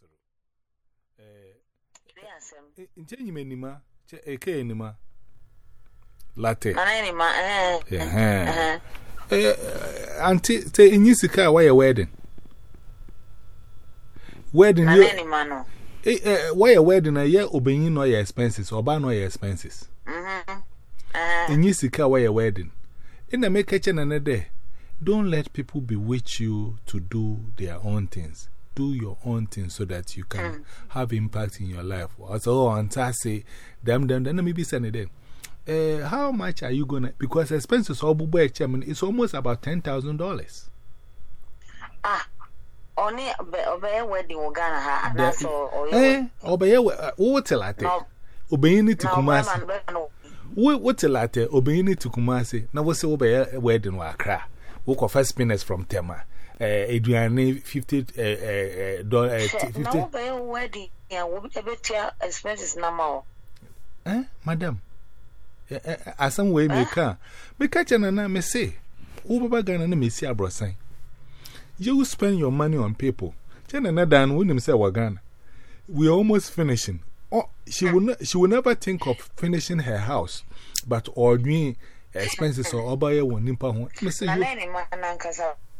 soro. Eh, eh, eh, Nche nyima enima, eke enima. Latte. Mana enima, eh. Eh, eh. Auntie, te enyi sika a wayɛ wedding. Wedding yo. Mana enima no. Eh, wa wayɛ wedding na yɛ obenyin no yɛ expenses, ɔba no yɛ expenses. Mhm. Eh. Enyi sika a wayɛ wedding. Ina make kitchen na ne there. Don't let people bewitch you to do their own things do your own thing so that you can mm. have impact in your life. So, oh, and I say, them, them, then maybe send it in. Uh, how much are you going to? Because expenses, all Bubu chairman, it's almost about $10,000. Ah. Only obey wedding Ugana, and that's all. Eh, obey hotel at it. Obeying it to Kumasi. What a latte, obeying it to Kumasi. Now, what's obey wedding Wakra? Walk of first spinners from Tema. Eh, aduane fifty eh, eh, dollar. na wo bɛ yɛ wedding a wo bɛ tia expenses na ma o. ɛn madam asɛm wɔ yi mi ka mi ka kyɛ nana me say, wo baba gana na mi si aborɔsan you spend your money on people kyɛ nana dan we nim say wɔ gana we are almost finishing. Oh, she will, ne she will never think of finishing her house, but ordering expenses or buy one impa home. you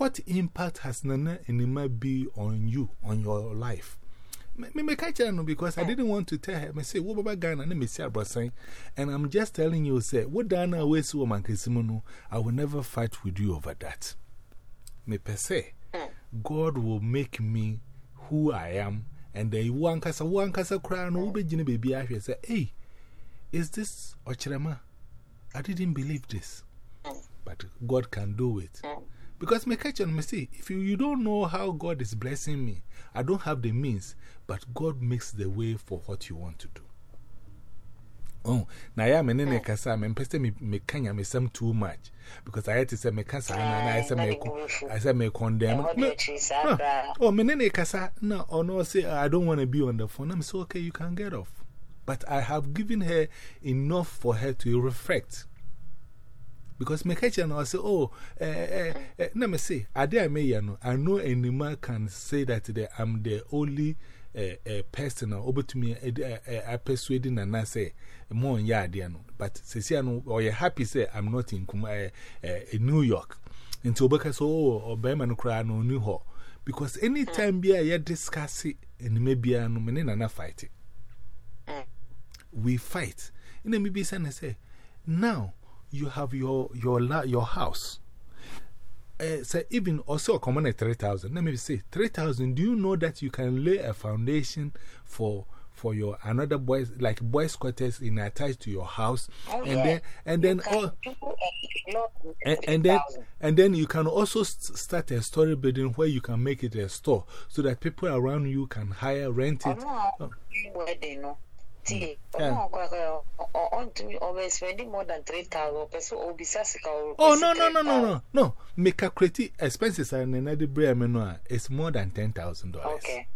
what impact has Nana and Nima be on you, on your life? Me, me, catch her because I didn't want to tell her. Me say, what about Ghana? And me say, Abrasan. And I'm just telling you, say, what Dana always woman Kisimono, I will never fight with you over that. Me per se, mm. God will make me who I am. And then want kasa, one kasa crown, who mm. be jini baby, I say, hey, is this Ochirema? I didn't believe this. Mm. But God can do it. Because me catch on me say, if you, you don't know how God is blessing me, I don't have the means, but God makes the way for what you want to do. Oh, now I am in a casa, I'm pesting me, me kanya me some too much. Because I had to say, me casa, and I said, me, I said, me condemn. What No, did she say? no. Oh, me nene casa, no, or no, say, I don't want to be on the phone. I'm so okay, you can get off. But I have given her enough for her to reflect. Because me catch and I say, oh, eh, eh, eh, no, me say, I dare me, you know, I know any man can say that the, I'm the only eh, eh, person over to me, I persuading and I say, more on yard, you know. But say, I know, or you're happy, say, I'm not in, Kuma- eh, eh, in New York. Obeka, so, oh, or Berman cry, no, New York. Because anytime be I discuss it, and maybe I know, me, and I fight it we fight. And then maybe son say, now you have your, your, your house. Uh, say, even also common at 3,000. Let me say, 3,000. Do you know that you can lay a foundation for, for your another boys, like boys' quarters in attached to your house? Oh, and yeah. then, and then, all, lot, and, and then, and then you can also st start a story building where you can make it a store so that people around you can hire, rent it. no, wedding, no. See, mm. Yeah. on to me, always spending more than 3,000 pesos, or be sassy. Oh, no, no, no, no, no, no. Make a credit expenses and another bread it's more than $10,000. Okay.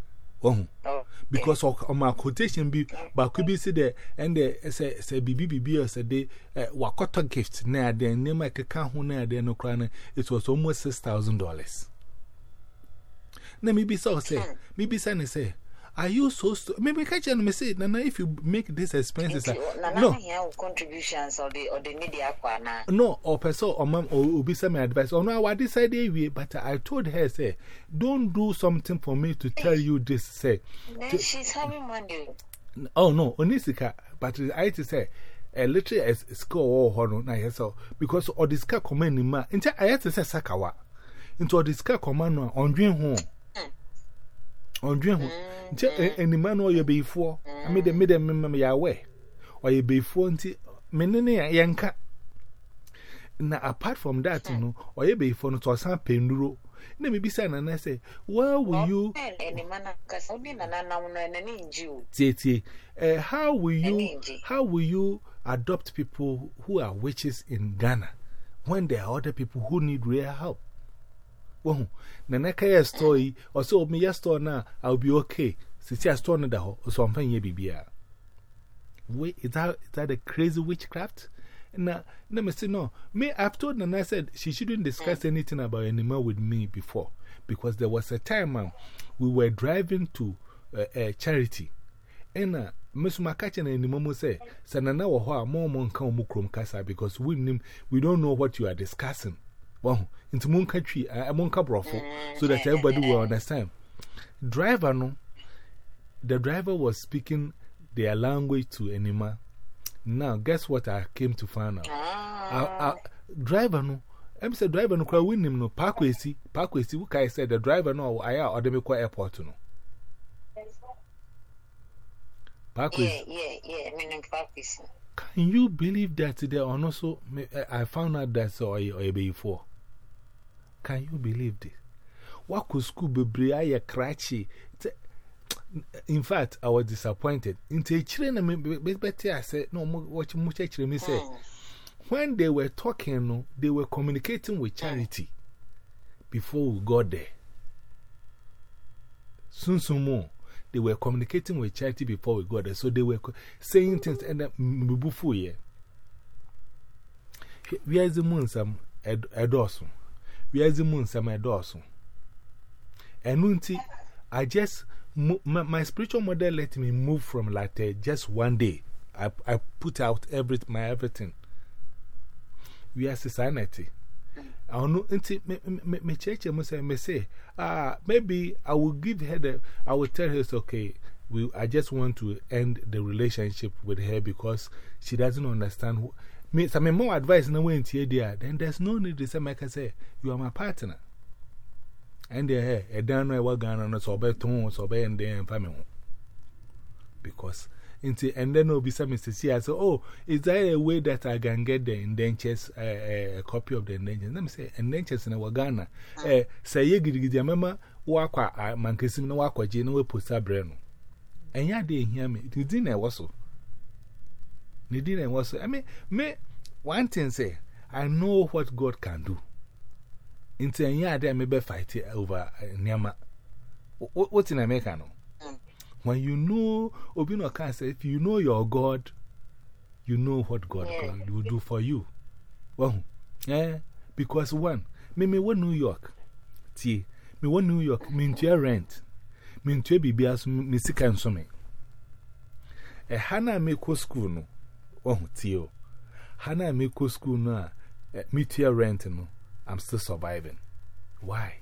Oh, because of um, my quotation, be, but could be said there and the say, say, BB, BB, or said uh, they Wakoto gift near there, near my account, who near no crown, it was almost $6,000. Now, maybe so say, maybe Sunny say, Are you so, st maybe catch and say, Nana, if you make this expenses, Nti, na no. contributions or the or the media kwa na. No, or person or mom or will be some advice. Oh, no, I decided we, but I told her, say, don't do something for me to tell you this. Say, Then she's having money. oh, no, Onisika, but I to say, a little as score or honor, yes, so because all this car command in ma, into I had to say Sakawa, into this car command on dream home. On dream. Any man or you before, I made a midden member your way, or you before, menene yanka. Now, apart from that, you know, or you before no to some penduro, let me be saying, and I say, where will you, Any man, because I didn't know any Jew. Titi, how will you, how will you adopt people who are witches in Ghana when there are other people who need real help? Well, Nanaka a story, or so me a store now, I'll be okay. Since I store the hole, or something ye be. Wait, is that, is that a crazy witchcraft? Now, me say no. Me, I've told Nana said she shouldn't discuss anything about anymore with me before because there was a time um, we were driving to uh, uh, charity. And uh, Miss Makachen and Momo say, Sanana or Hoa, more monka mukrum kasa because we, we don't know what you are discussing. Well, into Moon country, a monka brofo, so that everybody will understand. Driver, no, the driver was speaking their language to Enima. Now, guess what I came to find out? Ah, Uh, driver no, I'm say driver no, crowd win him no, Parkway, Parkway, who can say the driver no, I are or them airport no. Parkway, yeah, yeah, yeah, meaning practice. can you believe that there are also, I found out that's or or before? Can you believe this? What could school be bria cratchy? In fact, I was disappointed. Into a children, better I said, no, watch much actually me say. when they were talking, they were communicating with charity before we got there. Soon, soon more, they were communicating with charity before we got there. So they were saying things and then before ye. Where is the moon? Some edorsum. Where is the moon? Some edorsum. And unti, I just, my, my spiritual mother let me move from like just one day. I, I put out every, my everything we are society. I don't know, me, me, me, church, me say, me say, ah, maybe I will give her the, I will tell her, it's okay, we, I just want to end the relationship with her because she doesn't understand. Who, me some more advice no way into there then there's no need to say make say you are my partner. And there hey e dan no e wa gan no so be ton so be and then fa me because into and then obi say Mr. C I say oh is there a way that I can get the indentures uh, uh, a copy of the indentures? Let me say indentures na wa gan ah. eh say ye gidigidi amema wa kwa ah, mankesim na wa kwaje na we posta brand And enya de hear me didi na e wo so. Was. I mean, me, one thing say, I know what God can do. Into a year, there may be fighting over Nyama. What's in America? No? When you know, Obino can say, if you know your God, you know what God can, will do for you. Well, eh? Because one, me, me, one New York. T, me, one New York, me, into rent. Me, into a BBS, me, sick and so me. A Hana me co school, no. Oh, Tio. Hana me co school, no. Me, to rent, no. I'm still surviving. Why?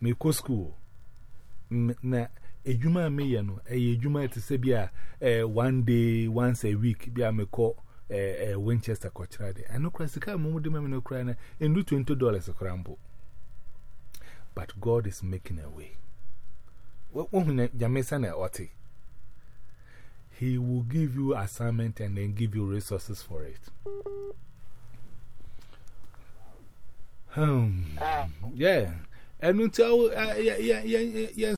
me ko school na ejuma me ye no e ejuma te se bia eh one day once a week bia me ko eh Winchester ko kira de eno kra sika mo de me no kra na endu 20 dollars kra mbo but god is making a way wo hu na jamesa na oti he will give you assignment and then give you resources for it. Um, yeah. And until, uh, yeah, yeah, yeah, yeah.